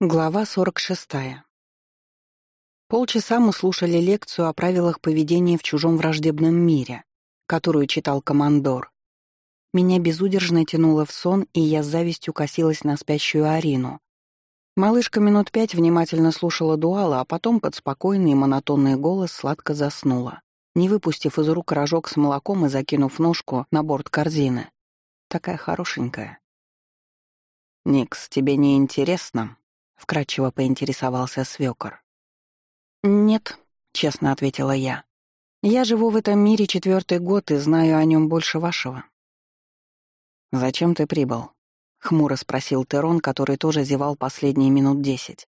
Глава 46. Полчаса мы слушали лекцию о правилах поведения в чужом враждебном мире, которую читал командор. Меня безудержно тянуло в сон, и я с завистью косилась на спящую Арину. Малышка минут пять внимательно слушала дуала, а потом под спокойный и монотонный голос сладко заснула, не выпустив из рук рожок с молоком и закинув ножку на борт корзины. Такая хорошенькая. «Никс, тебе не интересно?» — вкратчиво поинтересовался свёкор. «Нет», — честно ответила я. «Я живу в этом мире четвертый год и знаю о нем больше вашего». «Зачем ты прибыл?» — хмуро спросил Терон, который тоже зевал последние минут десять.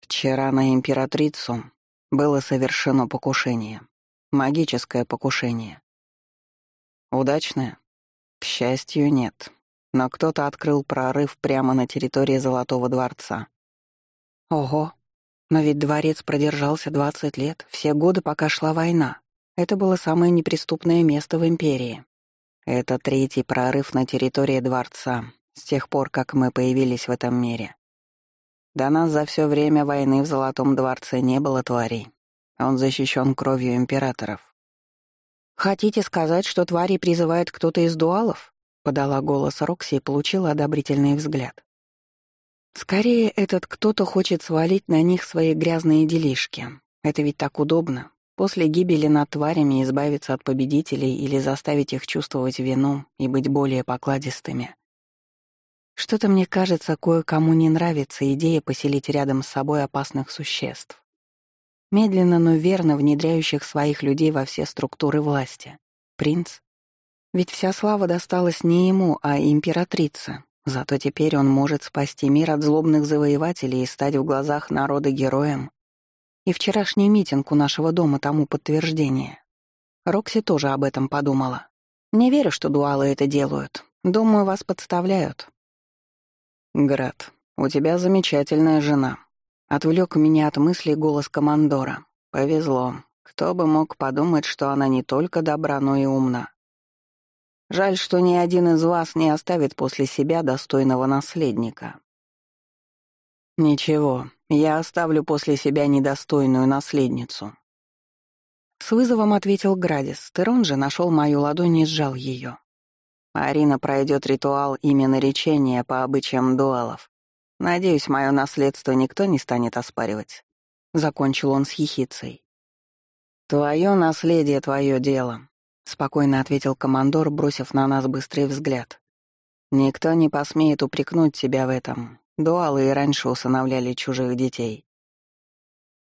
«Вчера на императрицу было совершено покушение. Магическое покушение. Удачное? К счастью, нет но кто-то открыл прорыв прямо на территории Золотого дворца. Ого, но ведь дворец продержался 20 лет, все годы, пока шла война. Это было самое неприступное место в империи. Это третий прорыв на территории дворца, с тех пор, как мы появились в этом мире. До нас за все время войны в Золотом дворце не было тварей. Он защищен кровью императоров. Хотите сказать, что твари призывает кто-то из дуалов? Подала голос Рокси и получила одобрительный взгляд. Скорее, этот кто-то хочет свалить на них свои грязные делишки. Это ведь так удобно. После гибели над тварями избавиться от победителей или заставить их чувствовать вину и быть более покладистыми. Что-то мне кажется, кое-кому не нравится идея поселить рядом с собой опасных существ. Медленно, но верно внедряющих своих людей во все структуры власти. Принц, ведь вся слава досталась не ему, а императрице. Зато теперь он может спасти мир от злобных завоевателей и стать в глазах народа героем. И вчерашний митинг у нашего дома тому подтверждение. Рокси тоже об этом подумала. Не верю, что дуалы это делают. Думаю, вас подставляют. Град, у тебя замечательная жена. Отвлек меня от мыслей голос командора. Повезло. Кто бы мог подумать, что она не только добра, но и умна. Жаль, что ни один из вас не оставит после себя достойного наследника. Ничего, я оставлю после себя недостойную наследницу. С вызовом ответил Градис. Терон же нашел мою ладонь и сжал ее. Арина пройдет ритуал имя наречения по обычаям дуалов. Надеюсь, мое наследство никто не станет оспаривать. Закончил он с ехицей. Твое наследие — твое дело. — спокойно ответил командор, бросив на нас быстрый взгляд. «Никто не посмеет упрекнуть тебя в этом. Дуалы и раньше усыновляли чужих детей.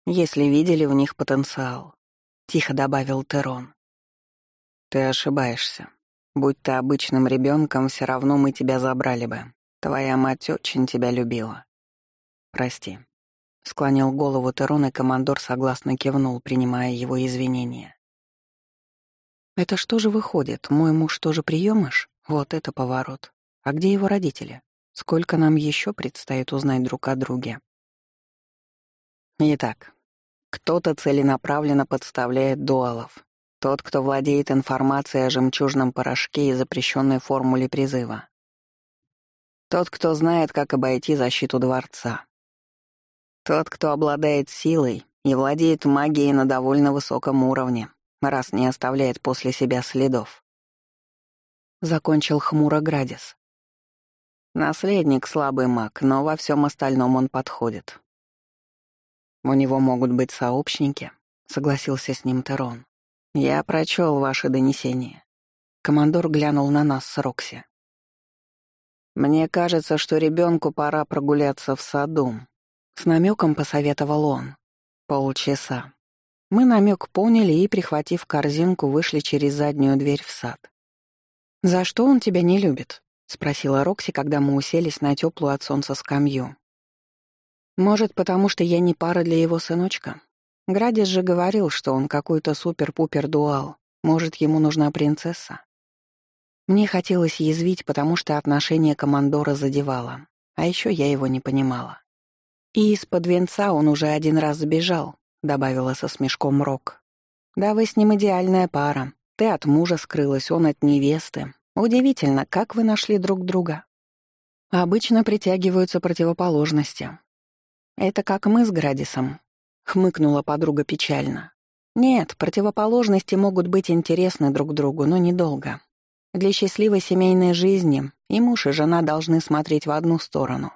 Если видели в них потенциал», — тихо добавил Терон. «Ты ошибаешься. Будь ты обычным ребенком, все равно мы тебя забрали бы. Твоя мать очень тебя любила. Прости». Склонил голову Терон, и командор согласно кивнул, принимая его извинения. Это что же выходит? Мой муж тоже приемыш? Вот это поворот. А где его родители? Сколько нам еще предстоит узнать друг о друге? Итак, кто-то целенаправленно подставляет дуалов. Тот, кто владеет информацией о жемчужном порошке и запрещенной формуле призыва. Тот, кто знает, как обойти защиту дворца. Тот, кто обладает силой и владеет магией на довольно высоком уровне, раз не оставляет после себя следов. Закончил хмуро Градис. Наследник слабый маг, но во всем остальном он подходит. У него могут быть сообщники, согласился с ним Терон. Я прочел ваше донесение. Командор глянул на нас с Рокси. Мне кажется, что ребенку пора прогуляться в саду. С намеком посоветовал он. Полчаса. Мы намек поняли и, прихватив корзинку, вышли через заднюю дверь в сад. «За что он тебя не любит?» — спросила Рокси, когда мы уселись на теплую от солнца скамью. «Может, потому что я не пара для его сыночка? Градис же говорил, что он какой-то супер-пупер-дуал. Может, ему нужна принцесса?» Мне хотелось язвить, потому что отношение командора задевало, а еще я его не понимала. И из-под венца он уже один раз сбежал, добавила со смешком Рок. «Да вы с ним идеальная пара. Ты от мужа скрылась, он от невесты. Удивительно, как вы нашли друг друга». Обычно притягиваются противоположности. Это как мы с Градисом, хмыкнула подруга печально. Нет, противоположности могут быть интересны друг другу, но недолго. Для счастливой семейной жизни и муж, и жена должны смотреть в одну сторону.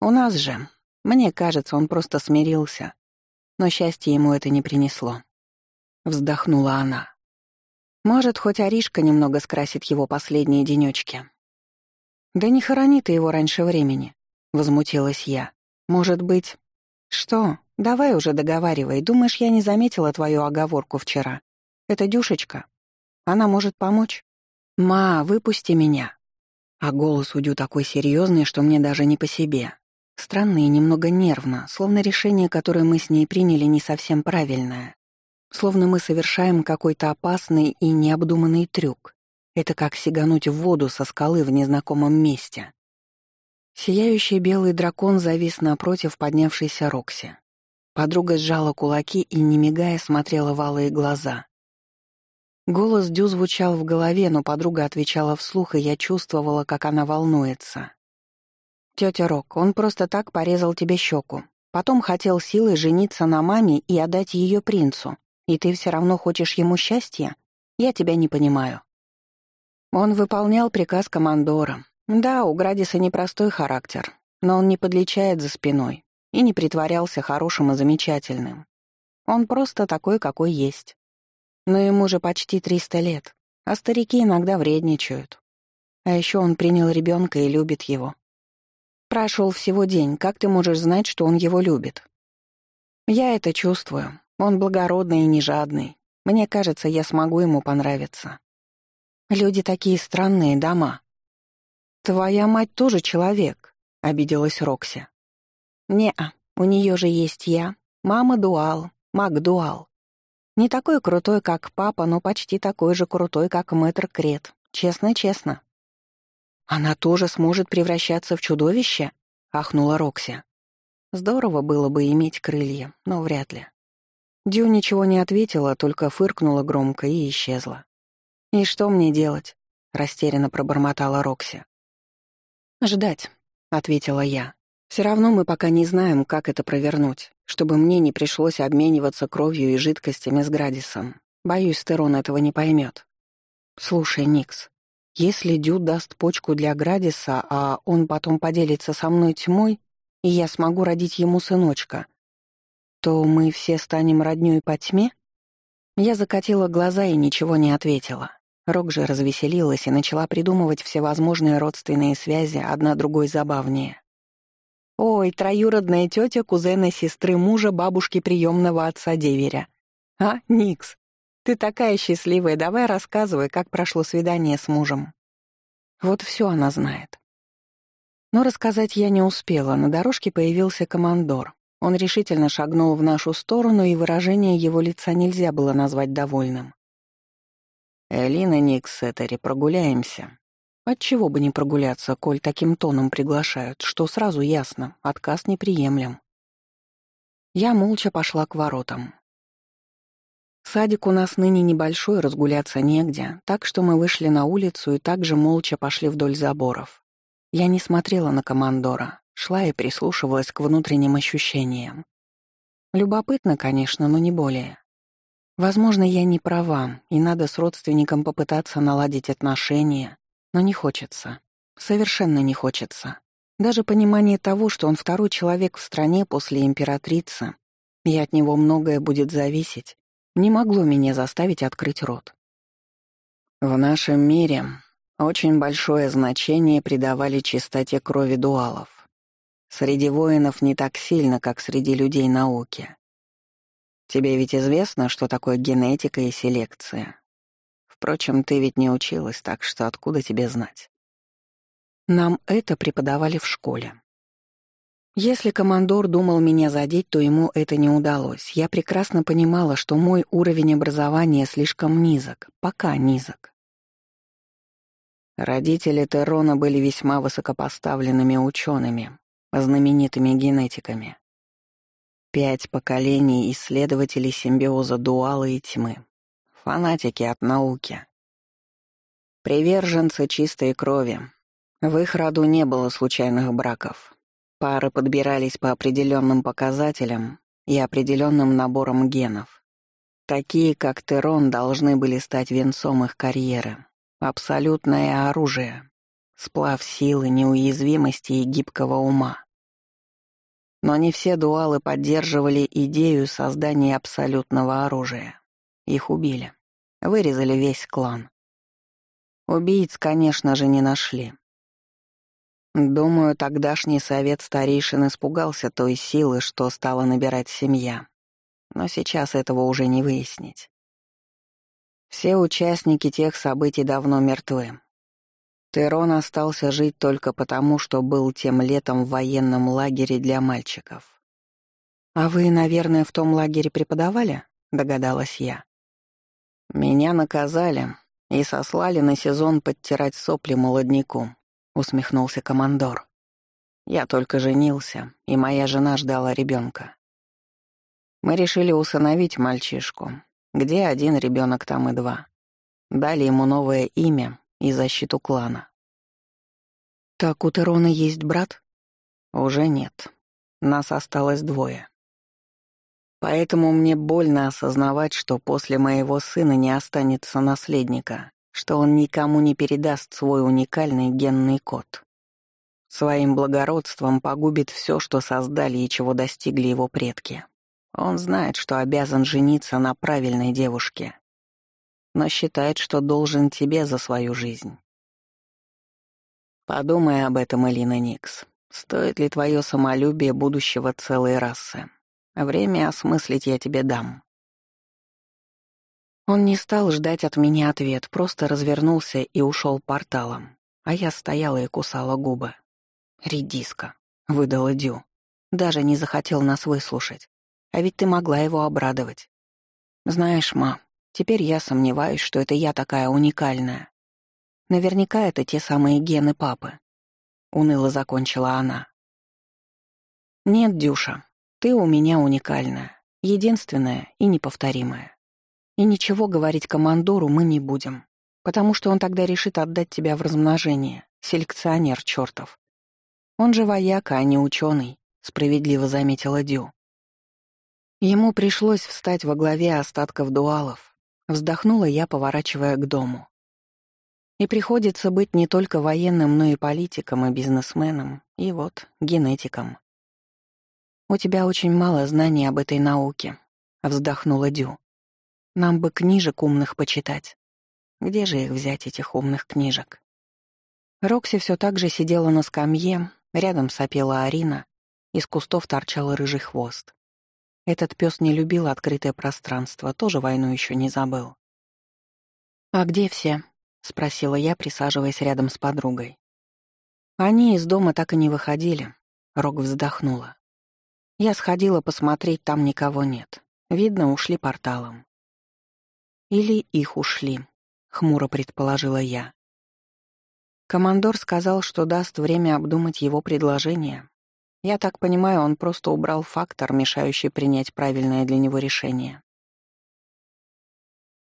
У нас же, мне кажется, он просто смирился, но счастье ему это не принесло. Вздохнула она. Может, хоть Аришка немного скрасит его последние денечки. «Да не хорони ты его раньше времени», — возмутилась я. «Может быть...» «Что? Давай уже договаривай. Думаешь, я не заметила твою оговорку вчера? Это Дюшечка. Она может помочь?» «Ма, выпусти меня». А голос у Дю такой серьезный, что мне даже не по себе. Странно и немного нервно, словно решение, которое мы с ней приняли, не совсем правильное. Словно мы совершаем какой-то опасный и необдуманный трюк. Это как сигануть в воду со скалы в незнакомом месте. Сияющий белый дракон завис напротив поднявшейся Рокси. Подруга сжала кулаки и, не мигая, смотрела в алые глаза. Голос Дю звучал в голове, но подруга отвечала вслух, и я чувствовала, как она волнуется. «Тётя Рок, он просто так порезал тебе щеку. Потом хотел силой жениться на маме и отдать ее принцу. И ты все равно хочешь ему счастья? Я тебя не понимаю». Он выполнял приказ командора. Да, у Градиса непростой характер, но он не подлечает за спиной и не притворялся хорошим и замечательным. Он просто такой, какой есть. Но ему же почти 300 лет, а старики иногда вредничают. А еще он принял ребенка и любит его. Прошел всего день, как ты можешь знать, что он его любит? Я это чувствую. Он благородный и не жадный. Мне кажется, я смогу ему понравиться. Люди такие странные, дома. Твоя мать тоже человек, обиделась Рокси. Не-а, у нее же есть я. Мама дуал, маг дуал. Не такой крутой, как папа, но почти такой же крутой, как мэтр Крет. Честно-честно. Она тоже сможет превращаться в чудовище? Ахнула Рокси. Здорово было бы иметь крылья, но вряд ли. Дю ничего не ответила, только фыркнула громко и исчезла. «И что мне делать?» — растерянно пробормотала Рокси. «Ждать», — ответила я. «Все равно мы пока не знаем, как это провернуть, чтобы мне не пришлось обмениваться кровью и жидкостями с Градисом. Боюсь, Терон этого не поймет. Слушай, Никс, если Дю даст почку для Градиса, а он потом поделится со мной тьмой, и я смогу родить ему сыночка, то мы все станем роднёй по тьме?» Я закатила глаза и ничего не ответила. Рок же развеселилась и начала придумывать всевозможные родственные связи, одна другой забавнее. «Ой, троюродная тетя кузена сестры мужа бабушки приемного отца деверя. А, Никс, ты такая счастливая, давай рассказывай, как прошло свидание с мужем». Вот все она знает. Но рассказать я не успела, на дорожке появился командор. Он решительно шагнул в нашу сторону, и выражение его лица нельзя было назвать довольным. «Элина Никсетери, прогуляемся». Отчего бы не прогуляться, коль таким тоном приглашают, что сразу ясно, отказ неприемлем. Я молча пошла к воротам. Садик у нас ныне небольшой, разгуляться негде, так что мы вышли на улицу и также молча пошли вдоль заборов. Я не смотрела на командора, шла и прислушивалась к внутренним ощущениям. Любопытно, конечно, но не более. Возможно, я не права, и надо с родственником попытаться наладить отношения, но не хочется. Совершенно не хочется. Даже понимание того, что он второй человек в стране после императрицы, и от него многое будет зависеть, не могло меня заставить открыть рот. В нашем мире очень большое значение придавали чистоте крови дуалов. Среди воинов не так сильно, как среди людей науки. Тебе ведь известно, что такое генетика и селекция. Впрочем, ты ведь не училась, так что откуда тебе знать? Нам это преподавали в школе. Если командор думал меня задеть, то ему это не удалось. Я прекрасно понимала, что мой уровень образования слишком низок, пока низок. Родители Террона были весьма высокопоставленными учеными, знаменитыми генетиками. Пять поколений исследователей симбиоза дуала и тьмы. Фанатики от науки. Приверженцы чистой крови. В их роду не было случайных браков. Пары подбирались по определенным показателям и определенным наборам генов. Такие, как Терон, должны были стать венцом их карьеры. Абсолютное оружие. Сплав силы, неуязвимости и гибкого ума. Но не все дуалы поддерживали идею создания абсолютного оружия. Их убили. Вырезали весь клан. Убийц, конечно же, не нашли. Думаю, тогдашний совет старейшин испугался той силы, что стала набирать семья. Но сейчас этого уже не выяснить. Все участники тех событий давно мертвы. Терон остался жить только потому, что был тем летом в военном лагере для мальчиков. «А вы, наверное, в том лагере преподавали?» — догадалась я. «Меня наказали и сослали на сезон подтирать сопли молодняку», — усмехнулся командор. «Я только женился, и моя жена ждала ребенка. Мы решили усыновить мальчишку. Где один ребенок, там и два. Дали ему новое имя и защиту клана. «Так у Терона есть брат?» «Уже нет. Нас осталось двое. Поэтому мне больно осознавать, что после моего сына не останется наследника, что он никому не передаст свой уникальный генный код. Своим благородством погубит все, что создали и чего достигли его предки. Он знает, что обязан жениться на правильной девушке, но считает, что должен тебе за свою жизнь. Подумай об этом, Элина Никс. Стоит ли твое самолюбие будущего целой расы? Время осмыслить я тебе дам. Он не стал ждать от меня ответ, просто развернулся и ушел порталом, а я стояла и кусала губы. «Редиска», — выдала Дю. Даже не захотел нас выслушать. А ведь ты могла его обрадовать. Знаешь, ма, теперь я сомневаюсь, что это я такая уникальная. Наверняка это те самые гены папы. Уныло закончила она. Нет, Дюша, ты у меня уникальная, единственная и неповторимая. И ничего говорить командору мы не будем, потому что он тогда решит отдать тебя в размножение, селекционер чертов. Он же вояка, а не ученый, справедливо заметила Дю. Ему пришлось встать во главе остатков дуалов. Вздохнула я, поворачивая к дому. И приходится быть не только военным, но и политиком, и бизнесменом, и вот, генетиком. «У тебя очень мало знаний об этой науке», — вздохнула Дю. Нам бы книжек умных почитать. Где же их взять, этих умных книжек? Рокси все так же сидела на скамье, рядом сопела Арина, из кустов торчал рыжий хвост. Этот пес не любил открытое пространство, тоже войну еще не забыл. «А где все?» — спросила я, присаживаясь рядом с подругой. Они из дома так и не выходили. Рок вздохнула. Я сходила посмотреть, там никого нет. Видно, ушли порталом. Или их ушли, хмуро предположила я. Командор сказал, что даст время обдумать его предложение. Я так понимаю, он просто убрал фактор, мешающий принять правильное для него решение.